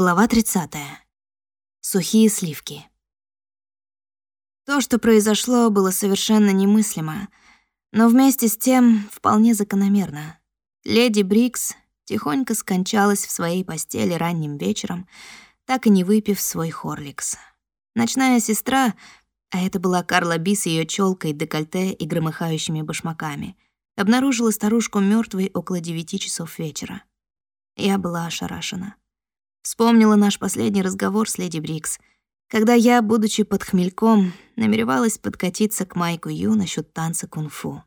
Глава 30. Сухие сливки. То, что произошло, было совершенно немыслимо, но вместе с тем вполне закономерно. Леди Брикс тихонько скончалась в своей постели ранним вечером, так и не выпив свой хорликс. Ночная сестра, а это была Карла Би с её чёлкой, декольте и громыхающими башмаками, обнаружила старушку мёртвой около девяти часов вечера. Я была ошарашена. Вспомнила наш последний разговор с леди Брикс, когда я, будучи под хмельком, намеревалась подкатиться к Майку Ю насчет танца кунг-фу.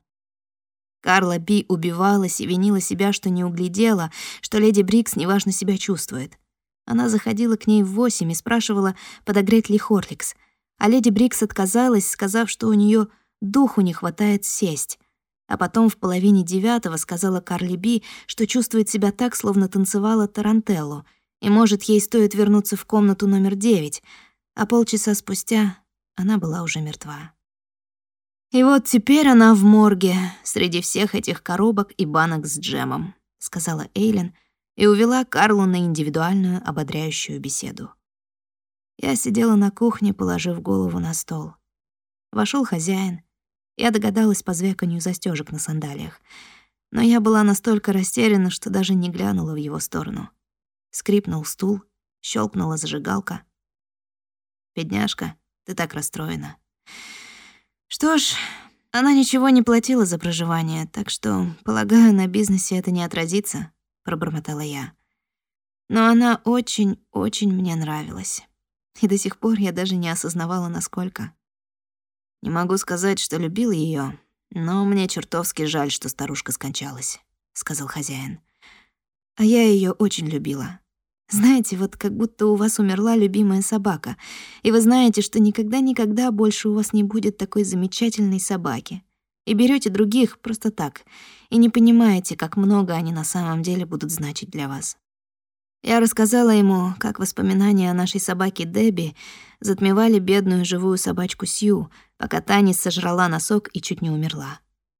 Карла Би убивалась и винила себя, что не углядела, что леди Брикс неважно себя чувствует. Она заходила к ней в восемь и спрашивала, подогреть ли Horlicks, а леди Брикс отказалась, сказав, что у нее духу не хватает сесть. А потом в половине девятого сказала Карли Би, что чувствует себя так, словно танцевала тарантеллу — и, может, ей стоит вернуться в комнату номер девять, а полчаса спустя она была уже мертва. «И вот теперь она в морге среди всех этих коробок и банок с джемом», — сказала Эйлин и увела Карлу на индивидуальную ободряющую беседу. Я сидела на кухне, положив голову на стол. Вошел хозяин. Я догадалась по звяканью застежек на сандалиях. Но я была настолько растеряна, что даже не глянула в его сторону. Скрипнул стул, щелкнула зажигалка. «Бедняжка, ты так расстроена». «Что ж, она ничего не платила за проживание, так что, полагаю, на бизнесе это не отразится», — пробормотала я. Но она очень-очень мне нравилась. И до сих пор я даже не осознавала, насколько. Не могу сказать, что любил ее, но мне чертовски жаль, что старушка скончалась, сказал хозяин. А я ее очень любила. Знаете, вот как будто у вас умерла любимая собака, и вы знаете, что никогда-никогда больше у вас не будет такой замечательной собаки. И берете других просто так, и не понимаете, как много они на самом деле будут значить для вас. Я рассказала ему, как воспоминания о нашей собаке Дебби затмевали бедную живую собачку Сью, пока Танис сожрала носок и чуть не умерла.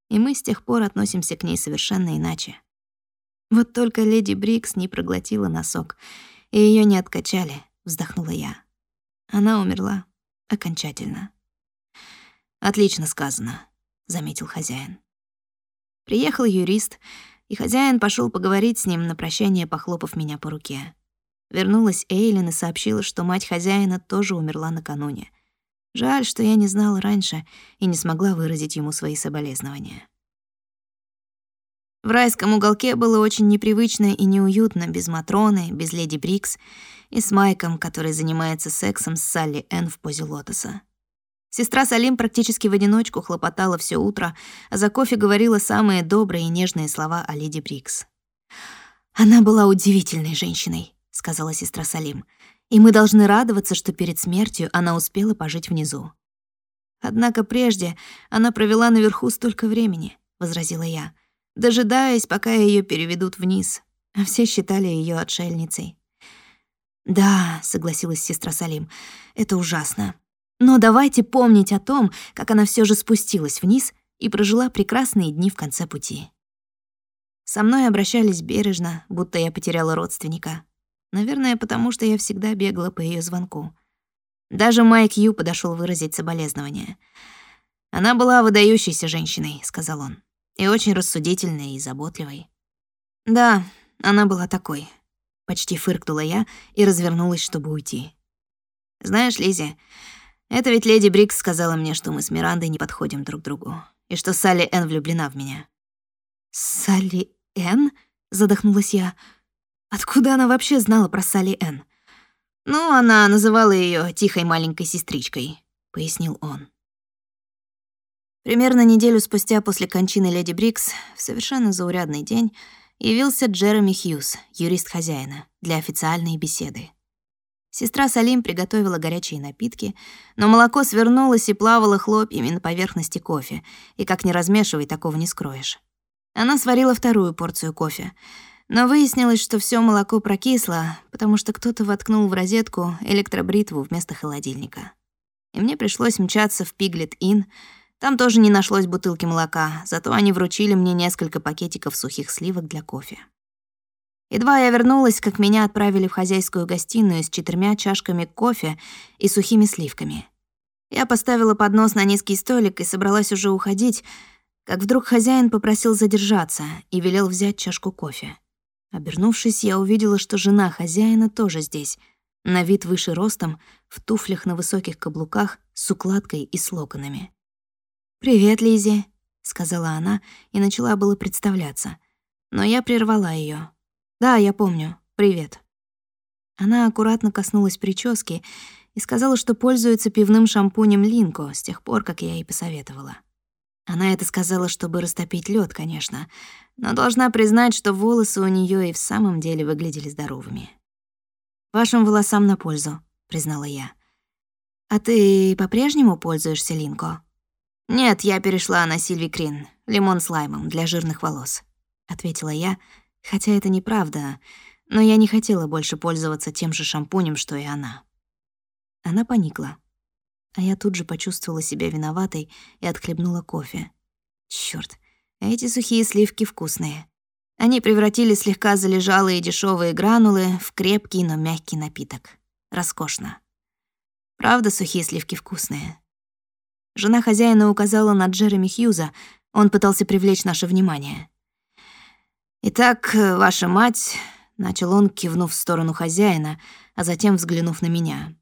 И мы с тех пор относимся к ней совершенно иначе. Вот только леди Брикс не проглотила носок, и ее не откачали, вздохнула я. Она умерла окончательно. Отлично сказано, заметил хозяин. Приехал юрист, и хозяин пошел поговорить с ним на прощание, похлопав меня по руке. Вернулась Эйлин и сообщила, что мать хозяина тоже умерла накануне. Жаль, что я не знала раньше и не смогла выразить ему свои соболезнования. В райском уголке было очень непривычно и неуютно без Матроны, без Леди Брикс и с Майком, который занимается сексом с Салли Энн в позе лотоса. Сестра Салим практически в одиночку хлопотала все утро, а за кофе говорила самые добрые и нежные слова о Леди Брикс. «Она была удивительной женщиной», — сказала сестра Салим, «и мы должны радоваться, что перед смертью она успела пожить внизу». «Однако прежде она провела наверху столько времени», — возразила я дожидаясь, пока ее переведут вниз, а все считали ее отшельницей. «Да», — согласилась сестра Салим, — «это ужасно. Но давайте помнить о том, как она все же спустилась вниз и прожила прекрасные дни в конце пути». Со мной обращались бережно, будто я потеряла родственника. Наверное, потому что я всегда бегала по ее звонку. Даже Майк Ю подошел выразить соболезнования. «Она была выдающейся женщиной», — сказал он и очень рассудительной и заботливой. Да, она была такой. Почти фыркнула я и развернулась, чтобы уйти. Знаешь, Лизи, это ведь леди Брикс сказала мне, что мы с Мирандой не подходим друг другу, и что Салли Энн влюблена в меня. Салли Энн? Задохнулась я. Откуда она вообще знала про Салли Энн? Ну, она называла ее тихой маленькой сестричкой, пояснил он. Примерно неделю спустя после кончины леди Брикс, в совершенно заурядный день, явился Джереми Хьюз, юрист хозяина, для официальной беседы. Сестра Салим приготовила горячие напитки, но молоко свернулось и плавало хлопьями на поверхности кофе, и как не размешивай, такого не скроешь. Она сварила вторую порцию кофе, но выяснилось, что все молоко прокисло, потому что кто-то воткнул в розетку электробритву вместо холодильника. И мне пришлось мчаться в Пиглет-Инн, там тоже не нашлось бутылки молока, зато они вручили мне несколько пакетиков сухих сливок для кофе. Едва я вернулась, как меня отправили в хозяйскую гостиную с четырьмя чашками кофе и сухими сливками. Я поставила поднос на низкий столик и собралась уже уходить, как вдруг хозяин попросил задержаться и велел взять чашку кофе. Обернувшись, я увидела, что жена хозяина тоже здесь, на вид выше ростом, в туфлях на высоких каблуках, с укладкой и с локонами. «Привет, Лизи, сказала она и начала было представляться. Но я прервала ее. «Да, я помню. Привет». Она аккуратно коснулась прически и сказала, что пользуется пивным шампунем Линко с тех пор, как я ей посоветовала. Она это сказала, чтобы растопить лед, конечно, но должна признать, что волосы у нее и в самом деле выглядели здоровыми. «Вашим волосам на пользу», — признала я. «А ты по-прежнему пользуешься Линко?» «Нет, я перешла на Сильви Крин, лимон с лаймом для жирных волос», — ответила я, хотя это неправда, но я не хотела больше пользоваться тем же шампунем, что и она. Она поникла, а я тут же почувствовала себя виноватой и отхлебнула кофе. Чёрт, эти сухие сливки вкусные. Они превратили слегка залежалые дешевые гранулы в крепкий, но мягкий напиток. Роскошно. Правда, сухие сливки вкусные. Жена хозяина указала на Джереми Хьюза. Он пытался привлечь наше внимание. «Итак, ваша мать...» — начал он, кивнув в сторону хозяина, а затем взглянув на меня.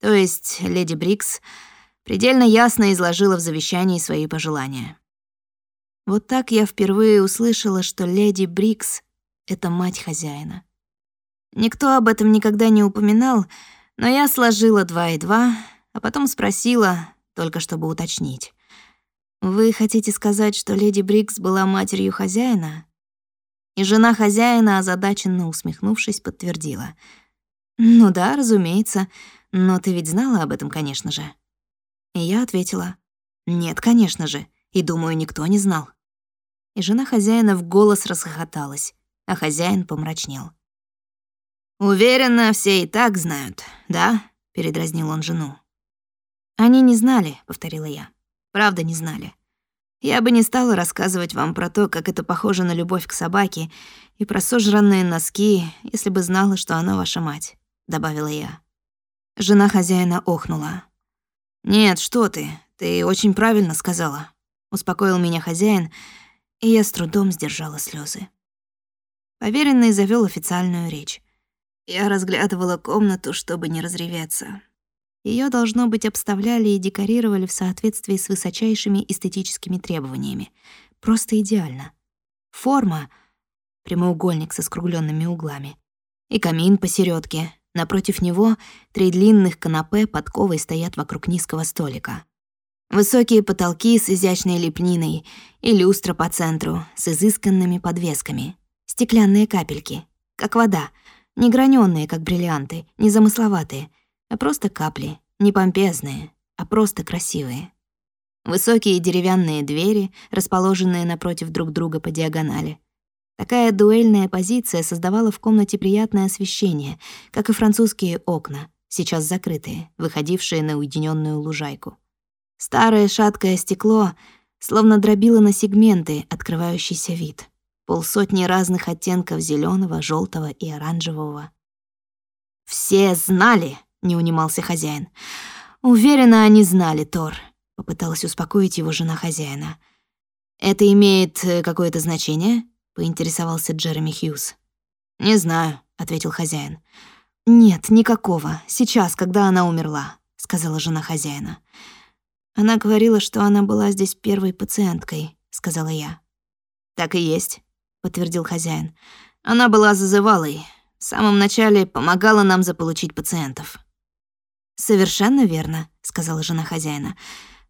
«То есть леди Брикс предельно ясно изложила в завещании свои пожелания». Вот так я впервые услышала, что леди Брикс — это мать хозяина. Никто об этом никогда не упоминал, но я сложила два и два, а потом спросила, только чтобы уточнить. «Вы хотите сказать, что леди Брикс была матерью хозяина?» И жена хозяина, озадаченно усмехнувшись, подтвердила. «Ну да, разумеется, но ты ведь знала об этом, конечно же». И я ответила. «Нет, конечно же, и думаю, никто не знал». И жена хозяина в голос расхохоталась, а хозяин помрачнел. «Уверена, все и так знают, да?» — передразнил он жену. «Они не знали», — повторила я. «Правда, не знали. Я бы не стала рассказывать вам про то, как это похоже на любовь к собаке, и про сожранные носки, если бы знала, что она ваша мать», — добавила я. Жена хозяина охнула. «Нет, что ты, ты очень правильно сказала», — успокоил меня хозяин, и я с трудом сдержала слезы. Поверенный завел официальную речь. Я разглядывала комнату, чтобы не разреветься. Ее должно быть, обставляли и декорировали в соответствии с высочайшими эстетическими требованиями. Просто идеально. Форма — прямоугольник со скругленными углами. И камин посередке. Напротив него три длинных канапе подковой стоят вокруг низкого столика. Высокие потолки с изящной лепниной и люстра по центру с изысканными подвесками. Стеклянные капельки, как вода, не гранённые, как бриллианты, не замысловатые — а просто капли, не помпезные, а просто красивые. Высокие деревянные двери, расположенные напротив друг друга по диагонали. Такая дуэльная позиция создавала в комнате приятное освещение, как и французские окна, сейчас закрытые, выходившие на уединенную лужайку. Старое шаткое стекло словно дробило на сегменты открывающийся вид. Полсотни разных оттенков зеленого, желтого и оранжевого. «Все знали!» Не унимался хозяин. Уверена, они знали, Тор, попыталась успокоить его жена хозяина. Это имеет э, какое-то значение? поинтересовался Джереми Хьюз. Не знаю, ответил хозяин. Нет, никакого. Сейчас, когда она умерла, сказала жена хозяина. Она говорила, что она была здесь первой пациенткой, сказала я. Так и есть, подтвердил хозяин. Она была зазывалой. В самом начале помогала нам заполучить пациентов. «Совершенно верно», — сказала жена хозяина.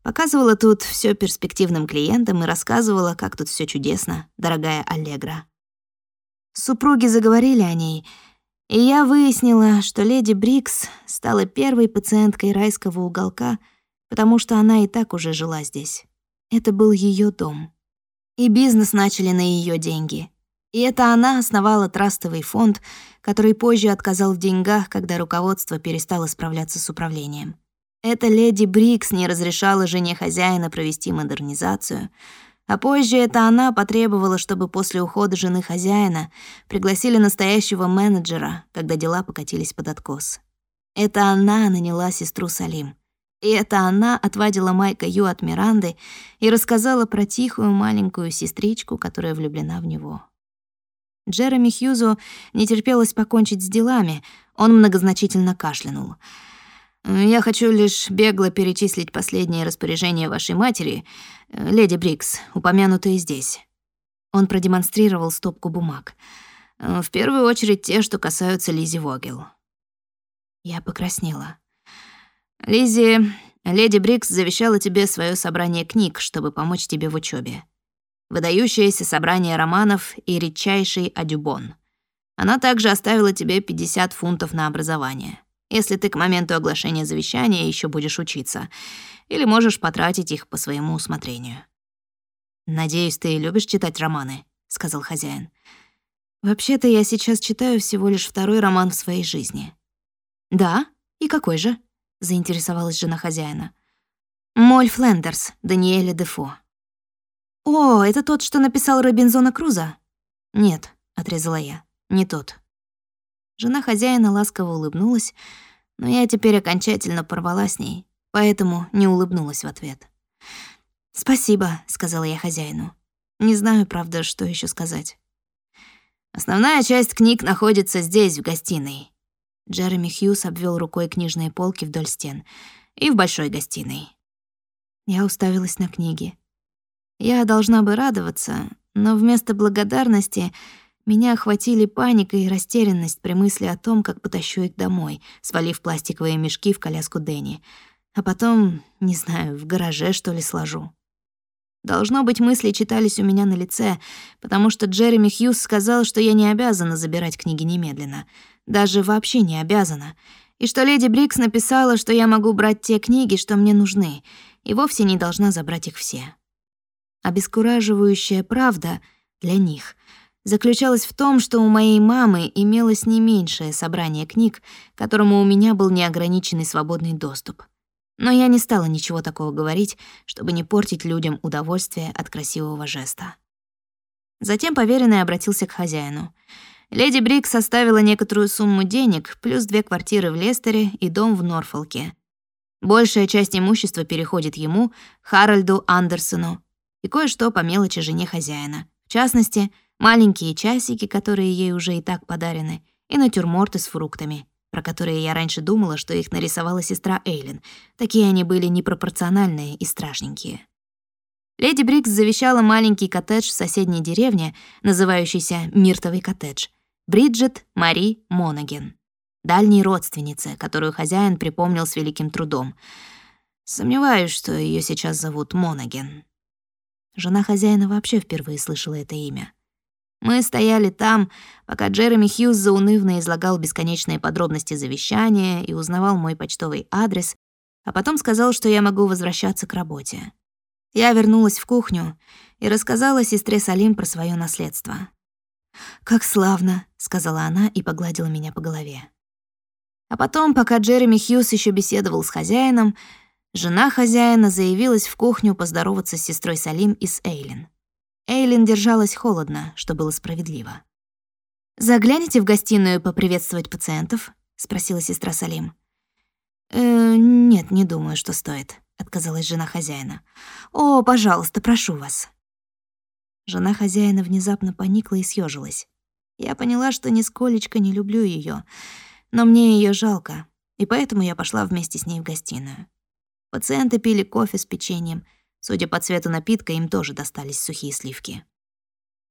Показывала тут все перспективным клиентам и рассказывала, как тут все чудесно, дорогая Аллегра. Супруги заговорили о ней, и я выяснила, что леди Брикс стала первой пациенткой райского уголка, потому что она и так уже жила здесь. Это был ее дом. И бизнес начали на ее деньги. И это она основала трастовый фонд, который позже отказал в деньгах, когда руководство перестало справляться с управлением. Эта леди Брикс не разрешала жене хозяина провести модернизацию, А позже это она потребовала, чтобы после ухода жены хозяина пригласили настоящего менеджера, когда дела покатились под откос. Это она наняла сестру Салим. И это она отвадила Майка Ю от Миранды и рассказала про тихую маленькую сестричку, которая влюблена в него. Джереми Хьюзу не терпелось покончить с делами, он многозначительно кашлянул. «Я хочу лишь бегло перечислить последние распоряжения вашей матери, леди Брикс, упомянутые здесь». Он продемонстрировал стопку бумаг. «В первую очередь те, что касаются Лизи Вогел». Я покраснела. Лизи, леди Брикс завещала тебе свое собрание книг, чтобы помочь тебе в учебе. Выдающееся собрание романов и редчайший адюбон. Она также оставила тебе 50 фунтов на образование, если ты к моменту оглашения завещания еще будешь учиться, или можешь потратить их по своему усмотрению. «Надеюсь, ты любишь читать романы», — сказал хозяин. «Вообще-то я сейчас читаю всего лишь второй роман в своей жизни». «Да? И какой же?» — заинтересовалась жена хозяина. «Моль Флендерс, Даниэля Дефо». «О, это тот, что написал Робинзона Круза?» «Нет», — отрезала я, — «не тот». Жена хозяина ласково улыбнулась, но я теперь окончательно порвала с ней, поэтому не улыбнулась в ответ. «Спасибо», — сказала я хозяину. Не знаю, правда, что еще сказать. «Основная часть книг находится здесь, в гостиной. Джереми Хьюз обвел рукой книжные полки вдоль стен. «И в большой гостиной». Я уставилась на книги. Я должна бы радоваться, но вместо благодарности меня охватили паника и растерянность при мысли о том, как потащу их домой, свалив пластиковые мешки в коляску Дэнни. А потом, не знаю, в гараже, что ли, сложу. Должно быть, мысли читались у меня на лице, потому что Джереми Хьюз сказал, что я не обязана забирать книги немедленно — даже вообще не обязана, и что леди Брикс написала, что я могу брать те книги, что мне нужны, и вовсе не должна забрать их все. Обескураживающая правда для них заключалась в том, что у моей мамы имелось не меньшее собрание книг, которому у меня был неограниченный свободный доступ. Но я не стала ничего такого говорить, чтобы не портить людям удовольствие от красивого жеста. Затем поверенный обратился к хозяину — Леди Брик составила некоторую сумму денег, плюс две квартиры в Лестере и дом в Норфолке. Большая часть имущества переходит ему, Харальду Андерсону, и кое-что по мелочи жене хозяина. В частности, маленькие часики, которые ей уже и так подарены, и натюрморты с фруктами, про которые я раньше думала, что их нарисовала сестра Эйлин. Такие они были непропорциональные и страшненькие. Леди Брикс завещала маленький коттедж в соседней деревне, называющийся Миртовый коттедж — Бриджит Мари Монаген, дальней родственнице, которую хозяин припомнил с великим трудом. Сомневаюсь, что ее сейчас зовут Монаген. Жена хозяина вообще впервые слышала это имя. Мы стояли там, пока Джереми Хьюз заунывно излагал бесконечные подробности завещания и узнавал мой почтовый адрес, а потом сказал, что я могу возвращаться к работе. Я вернулась в кухню и рассказала сестре Салим про свое наследство. «Как славно», — сказала она и погладила меня по голове. А потом, пока Джереми Хьюз еще беседовал с хозяином, жена хозяина заявилась в кухню поздороваться с сестрой Салим и с Эйлин. Эйлин держалась холодно, что было справедливо. «Загляните в гостиную поприветствовать пациентов?» — спросила сестра Салим. «Э, «Нет, не думаю, что стоит», — отказалась жена хозяина. «О, пожалуйста, прошу вас». Жена хозяина внезапно поникла и съежилась. Я поняла, что нисколечко не люблю ее, но мне ее жалко, и поэтому я пошла вместе с ней в гостиную. Пациенты пили кофе с печеньем. Судя по цвету напитка, им тоже достались сухие сливки.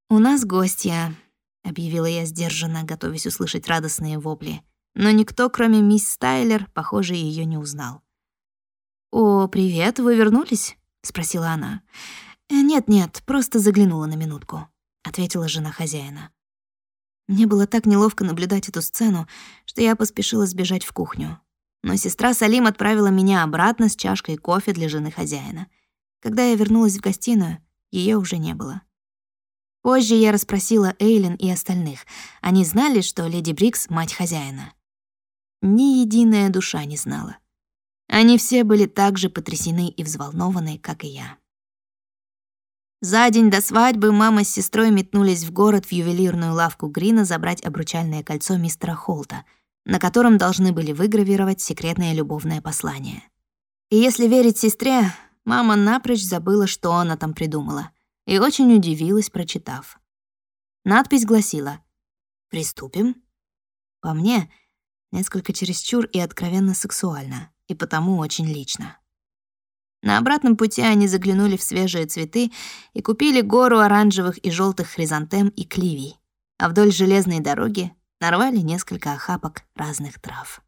«У нас гостья», — объявила я сдержанно, готовясь услышать радостные вопли. Но никто, кроме мисс Стайлер, похоже, ее не узнал. «О, привет, вы вернулись?» — спросила она. «Нет-нет, просто заглянула на минутку», — ответила жена хозяина. Мне было так неловко наблюдать эту сцену, что я поспешила сбежать в кухню. Но сестра Салим отправила меня обратно с чашкой кофе для жены хозяина. Когда я вернулась в гостиную, ее уже не было. Позже я расспросила Эйлин и остальных. Они знали, что леди Брикс — мать хозяина. Ни единая душа не знала. Они все были так же потрясены и взволнованы, как и я. За день до свадьбы мама с сестрой метнулись в город в ювелирную лавку Грина забрать обручальное кольцо мистера Холта, на котором должны были выгравировать секретное любовное послание. И если верить сестре, мама напрочь забыла, что она там придумала, и очень удивилась, прочитав. Надпись гласила «Приступим». По мне, несколько чересчур и откровенно сексуально, и потому очень лично. На обратном пути они заглянули в свежие цветы и купили гору оранжевых и желтых хризантем и кливий, а вдоль железной дороги нарвали несколько охапок разных трав.